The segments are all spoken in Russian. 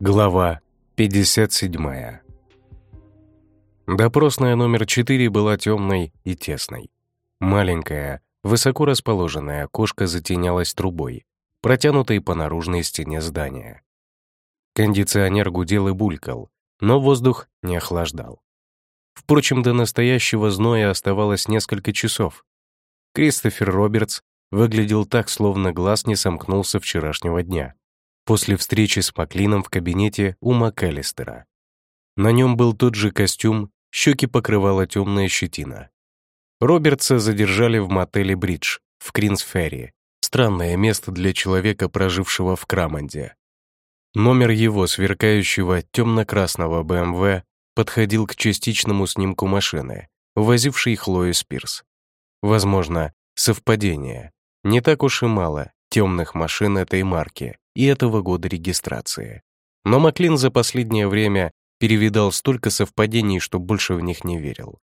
Глава 57 Допросная номер 4 была темной и тесной. Маленькая, высоко расположенное окошко затенялось трубой, протянутой по наружной стене здания. Кондиционер гудел и булькал, но воздух не охлаждал. Впрочем, до настоящего зноя оставалось несколько часов. Кристофер Робертс выглядел так, словно глаз не сомкнулся вчерашнего дня, после встречи с Маклином в кабинете у МакАлистера. На нем был тот же костюм, щеки покрывала темная щетина. Робертса задержали в мотеле «Бридж» в Кринсферри, странное место для человека, прожившего в Крамонде. Номер его сверкающего темно-красного БМВ подходил к частичному снимку машины, возившей Хлою Спирс. Возможно, совпадение. Не так уж и мало темных машин этой марки и этого года регистрации. Но Маклин за последнее время перевидал столько совпадений, что больше в них не верил.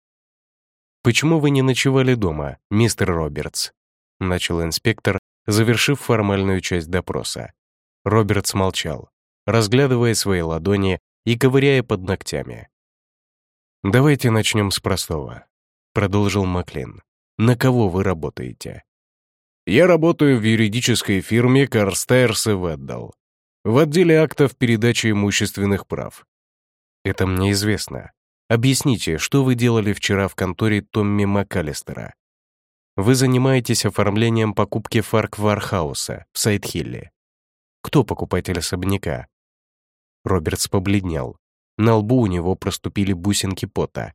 «Почему вы не ночевали дома, мистер Робертс?» — начал инспектор, завершив формальную часть допроса. Робертс молчал, разглядывая свои ладони и ковыряя под ногтями. «Давайте начнем с простого», — продолжил Маклин. «На кого вы работаете?» «Я работаю в юридической фирме Карстайрс и Веддал, в отделе актов передачи имущественных прав». «Это мне известно. Объясните, что вы делали вчера в конторе Томми МакАлистера?» «Вы занимаетесь оформлением покупки Фарк Вархауса в Сайдхилле. Кто покупатель особняка?» Робертс побледнел. На лбу у него проступили бусинки пота.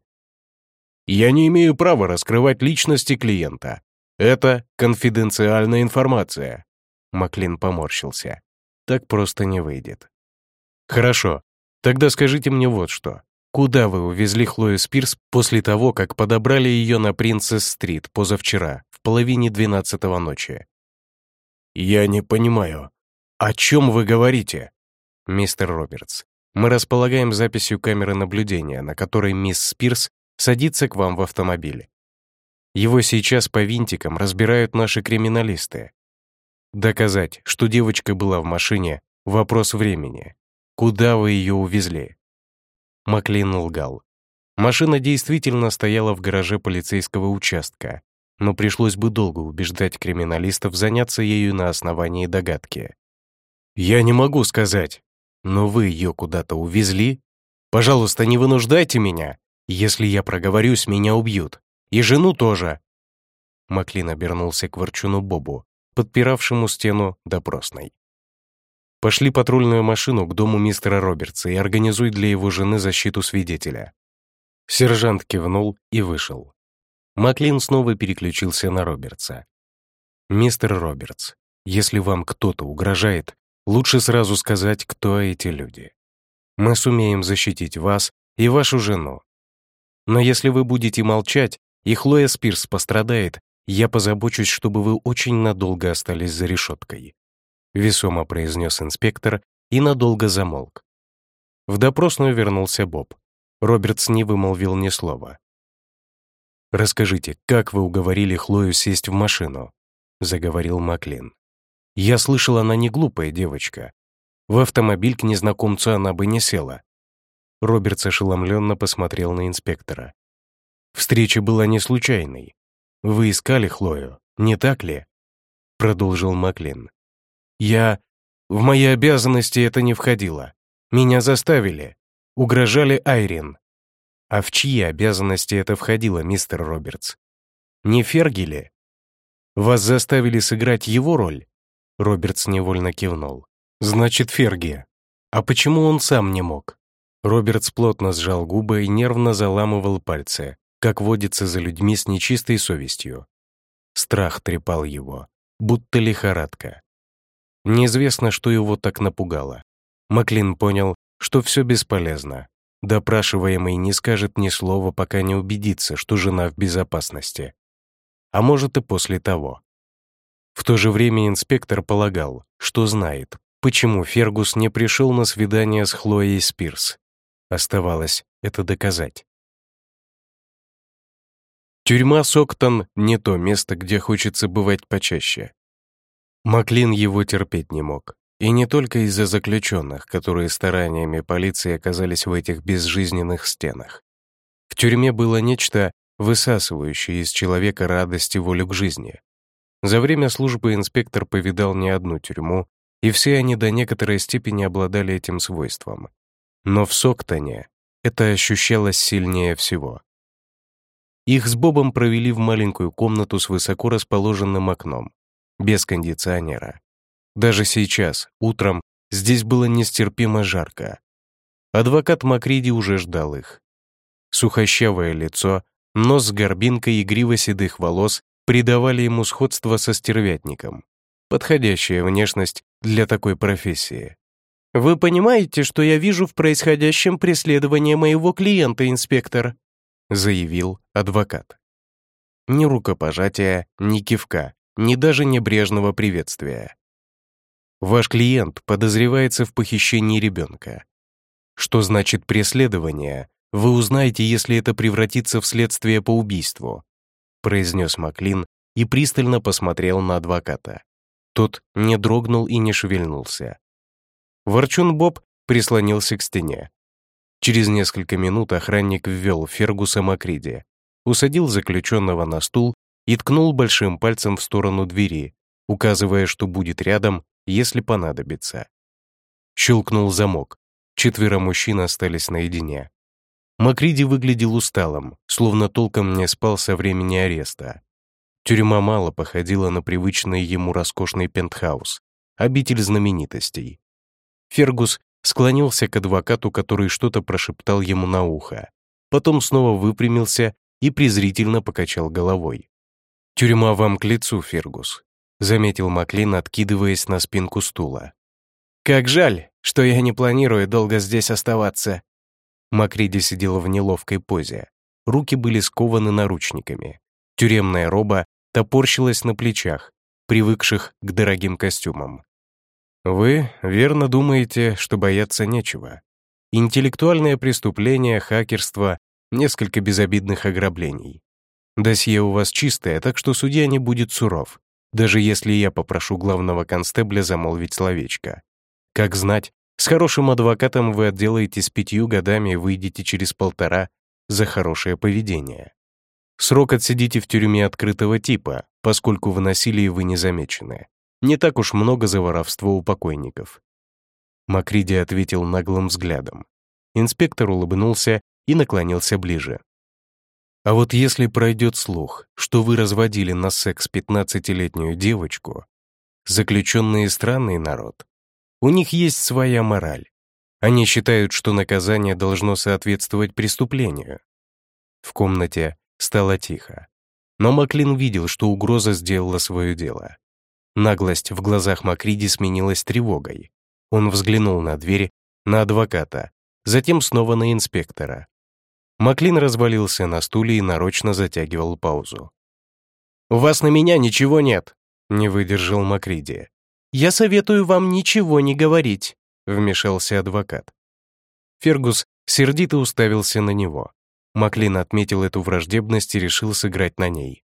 «Я не имею права раскрывать личности клиента. Это конфиденциальная информация». Маклин поморщился. «Так просто не выйдет». «Хорошо, тогда скажите мне вот что. Куда вы увезли Хлою Спирс после того, как подобрали ее на Принцесс-стрит позавчера, в половине двенадцатого ночи?» «Я не понимаю. О чем вы говорите?» «Мистер Робертс, мы располагаем записью камеры наблюдения, на которой мисс Спирс садится к вам в автомобиль. Его сейчас по винтикам разбирают наши криминалисты. Доказать, что девочка была в машине — вопрос времени. Куда вы ее увезли?» Маклин лгал. Машина действительно стояла в гараже полицейского участка, но пришлось бы долго убеждать криминалистов заняться ею на основании догадки. «Я не могу сказать», но вы ее куда-то увезли? Пожалуйста, не вынуждайте меня. Если я проговорюсь, меня убьют. И жену тоже». Маклин обернулся к ворчуну Бобу, подпиравшему стену допросной. «Пошли патрульную машину к дому мистера Робертса и организуй для его жены защиту свидетеля». Сержант кивнул и вышел. Маклин снова переключился на Робертса. «Мистер Робертс, если вам кто-то угрожает, Лучше сразу сказать, кто эти люди. Мы сумеем защитить вас и вашу жену. Но если вы будете молчать, и Хлоя Спирс пострадает, я позабочусь, чтобы вы очень надолго остались за решеткой», — весомо произнес инспектор и надолго замолк. В допросную вернулся Боб. Робертс не вымолвил ни слова. «Расскажите, как вы уговорили Хлою сесть в машину?» — заговорил Маклин. Я слышал, она не глупая девочка. В автомобиль к незнакомцу она бы не села. Робертс ошеломленно посмотрел на инспектора. «Встреча была не случайной. Вы искали Хлою, не так ли?» Продолжил Маклин. «Я... В мои обязанности это не входило. Меня заставили. Угрожали Айрин. А в чьи обязанности это входило, мистер Робертс? Не Ферги? Вас заставили сыграть его роль? Робертс невольно кивнул. «Значит, Ферги. А почему он сам не мог?» Робертс плотно сжал губы и нервно заламывал пальцы, как водится за людьми с нечистой совестью. Страх трепал его, будто лихорадка. Неизвестно, что его так напугало. Маклин понял, что все бесполезно. Допрашиваемый не скажет ни слова, пока не убедится, что жена в безопасности. А может и после того. В то же время инспектор полагал, что знает, почему Фергус не пришел на свидание с Хлоей Спирс. Оставалось это доказать. Тюрьма Соктон — не то место, где хочется бывать почаще. Маклин его терпеть не мог. И не только из-за заключенных, которые стараниями полиции оказались в этих безжизненных стенах. В тюрьме было нечто, высасывающее из человека радость и волю к жизни. За время службы инспектор повидал не одну тюрьму, и все они до некоторой степени обладали этим свойством. Но в Соктоне это ощущалось сильнее всего. Их с Бобом провели в маленькую комнату с высоко расположенным окном, без кондиционера. Даже сейчас, утром, здесь было нестерпимо жарко. Адвокат Макриди уже ждал их. Сухощавое лицо, нос с горбинкой и грива седых волос придавали ему сходство со стервятником. Подходящая внешность для такой профессии. «Вы понимаете, что я вижу в происходящем преследование моего клиента, инспектор?» заявил адвокат. Ни рукопожатия, ни кивка, ни даже небрежного приветствия. Ваш клиент подозревается в похищении ребенка. Что значит преследование, вы узнаете, если это превратится в следствие по убийству, произнес Маклин и пристально посмотрел на адвоката. Тот не дрогнул и не шевельнулся. Ворчун Боб прислонился к стене. Через несколько минут охранник ввел Фергуса Макриди, усадил заключенного на стул и ткнул большим пальцем в сторону двери, указывая, что будет рядом, если понадобится. Щелкнул замок. Четверо мужчин остались наедине. Макриди выглядел усталым, словно толком не спал со времени ареста. Тюрьма мало походила на привычный ему роскошный пентхаус, обитель знаменитостей. Фергус склонился к адвокату, который что-то прошептал ему на ухо. Потом снова выпрямился и презрительно покачал головой. «Тюрьма вам к лицу, Фергус заметил Маклин, откидываясь на спинку стула. «Как жаль, что я не планирую долго здесь оставаться». Макриди сидела в неловкой позе. Руки были скованы наручниками. Тюремная роба топорщилась на плечах, привыкших к дорогим костюмам. «Вы верно думаете, что бояться нечего. Интеллектуальное преступление, хакерство, несколько безобидных ограблений. Досье у вас чистое, так что судья не будет суров даже если я попрошу главного констебля замолвить словечко. Как знать, с хорошим адвокатом вы отделаетесь пятью годами и выйдете через полтора за хорошее поведение. Срок отсидите в тюрьме открытого типа, поскольку в насилии вы не замечены. Не так уж много за воровство у покойников. Макриди ответил наглым взглядом. Инспектор улыбнулся и наклонился ближе. А вот если пройдет слух, что вы разводили на секс 15-летнюю девочку, заключенные странный народ. У них есть своя мораль. Они считают, что наказание должно соответствовать преступлению. В комнате стало тихо. Но Маклин видел, что угроза сделала свое дело. Наглость в глазах Макриди сменилась тревогой. Он взглянул на дверь, на адвоката, затем снова на инспектора. Маклин развалился на стуле и нарочно затягивал паузу. «У вас на меня ничего нет», — не выдержал Макриди. «Я советую вам ничего не говорить», — вмешался адвокат. Фергус сердито уставился на него. Маклин отметил эту враждебность и решил сыграть на ней.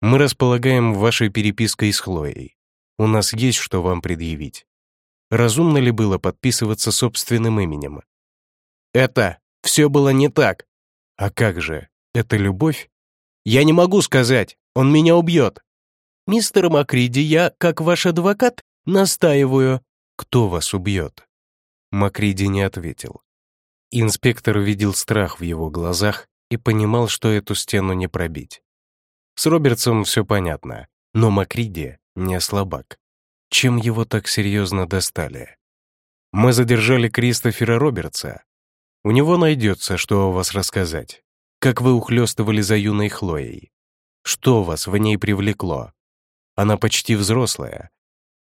«Мы располагаем вашей перепиской с Хлоей. У нас есть что вам предъявить. Разумно ли было подписываться собственным именем?» «Это все было не так», а как же, это любовь? Я не могу сказать, он меня убьет. Мистер Макриди, я, как ваш адвокат, настаиваю. Кто вас убьет? Макриди не ответил. Инспектор видел страх в его глазах и понимал, что эту стену не пробить. С Робертсом все понятно, но Макриди не слабак. Чем его так серьезно достали? Мы задержали Кристофера Робертса, у него найдется, что о вас рассказать. Как вы ухлёстывали за юной Хлоей. Что вас в ней привлекло? Она почти взрослая.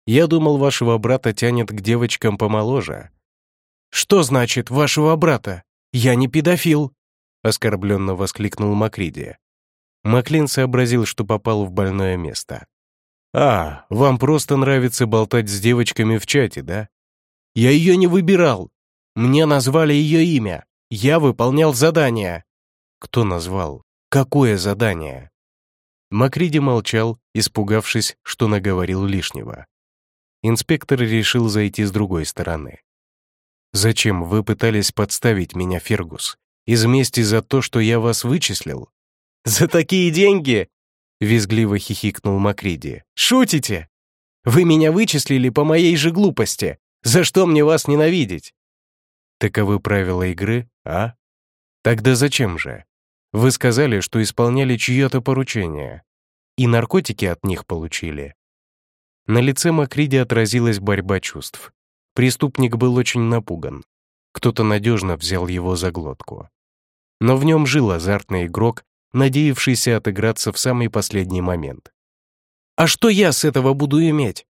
Я думал, вашего брата тянет к девочкам помоложе. «Что значит вашего брата? Я не педофил!» оскорбленно воскликнул Макриди. Маклин сообразил, что попал в больное место. «А, вам просто нравится болтать с девочками в чате, да?» «Я ее не выбирал. Мне назвали ее имя. Я выполнял задание». «Кто назвал? Какое задание?» Макриди молчал, испугавшись, что наговорил лишнего. Инспектор решил зайти с другой стороны. «Зачем вы пытались подставить меня, Фергус? Из мести за то, что я вас вычислил?» «За такие деньги?» — визгливо хихикнул Макриди. «Шутите? Вы меня вычислили по моей же глупости. За что мне вас ненавидеть?» «Таковы правила игры, а? Тогда зачем же? Вы сказали, что исполняли чье-то поручение. И наркотики от них получили». На лице Макриди отразилась борьба чувств. Преступник был очень напуган. Кто-то надежно взял его за глотку. Но в нем жил азартный игрок, надеявшийся отыграться в самый последний момент. «А что я с этого буду иметь?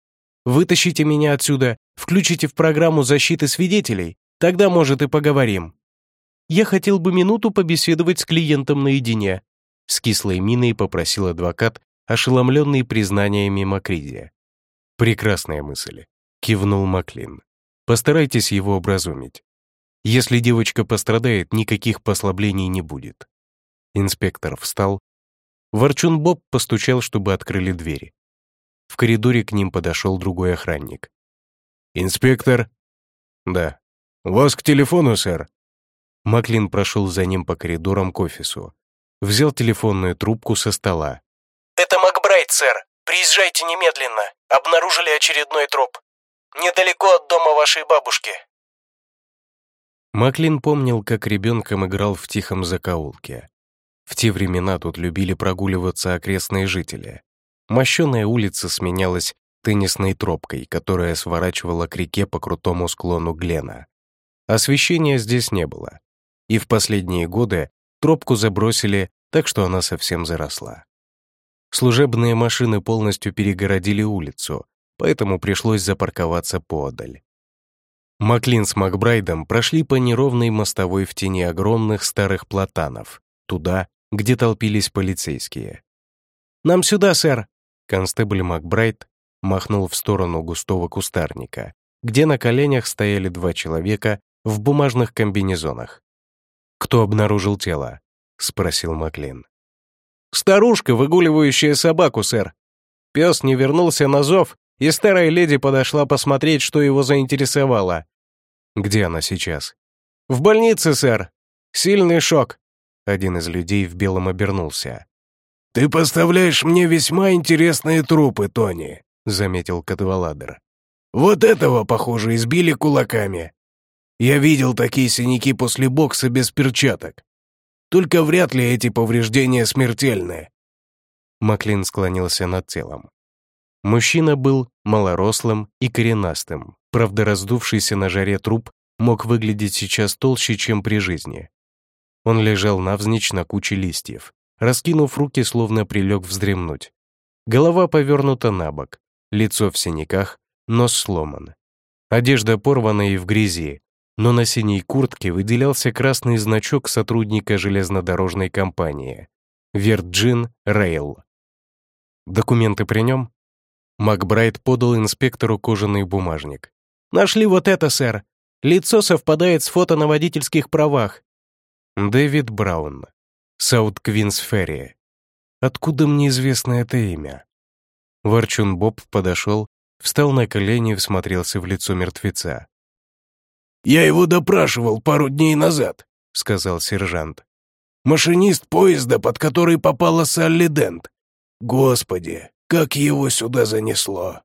Вытащите меня отсюда, включите в программу защиты свидетелей, тогда, может, и поговорим. Я хотел бы минуту побеседовать с клиентом наедине», с кислой миной попросил адвокат, ошеломленный признаниями Макриди. «Прекрасная мысль», — кивнул Маклин. Постарайтесь его образумить. Если девочка пострадает, никаких послаблений не будет. Инспектор встал. Ворчун Боб постучал, чтобы открыли двери. В коридоре к ним подошел другой охранник. «Инспектор?» «Да». «Вас к телефону, сэр». Маклин прошел за ним по коридорам к офису. Взял телефонную трубку со стола. «Это Макбрайт, сэр. Приезжайте немедленно. Обнаружили очередной труп. Недалеко от дома вашей бабушки». Маклин помнил, как ребенком играл в тихом закоулке. В те времена тут любили прогуливаться окрестные жители. Мощеная улица сменялась теннисной тропкой, которая сворачивала к реке по крутому склону Глена. Освещения здесь не было. И в последние годы тропку забросили, так что она совсем заросла. Служебные машины полностью перегородили улицу, поэтому пришлось запарковаться поодаль. Маклин с Макбрайдом прошли по неровной мостовой в тени огромных старых платанов, туда, где толпились полицейские. «Нам сюда, сэр!» Констебль Макбрайт махнул в сторону густого кустарника, где на коленях стояли два человека в бумажных комбинезонах. «Кто обнаружил тело?» — спросил Маклин. «Старушка, выгуливающая собаку, сэр. Пес не вернулся на зов, и старая леди подошла посмотреть, что его заинтересовало. «Где она сейчас?» «В больнице, сэр. Сильный шок». Один из людей в белом обернулся. «Ты поставляешь мне весьма интересные трупы, Тони», — заметил Кадваладер. «Вот этого, похоже, избили кулаками. Я видел такие синяки после бокса без перчаток. Только вряд ли эти повреждения смертельные». Маклин склонился над телом. Мужчина был малорослым и коренастым, правда раздувшийся на жаре труп мог выглядеть сейчас толще, чем при жизни. Он лежал навзничь на куче листьев, раскинув руки, словно прилег вздремнуть. Голова повернута на бок, лицо в синяках, нос сломан. Одежда порвана и в грязи, но на синей куртке выделялся красный значок сотрудника железнодорожной компании — Virgin Rail. Документы при нем? Макбрайт подал инспектору кожаный бумажник. «Нашли вот это, сэр. Лицо совпадает с фото на водительских правах». «Дэвид Браун. Саут Квинс Ферри. Откуда мне известно это имя?» Ворчун Боб подошел, встал на колени и всмотрелся в лицо мертвеца. «Я его допрашивал пару дней назад», — сказал сержант. «Машинист поезда, под который попала Салли Дент. Господи, как его сюда занесло!»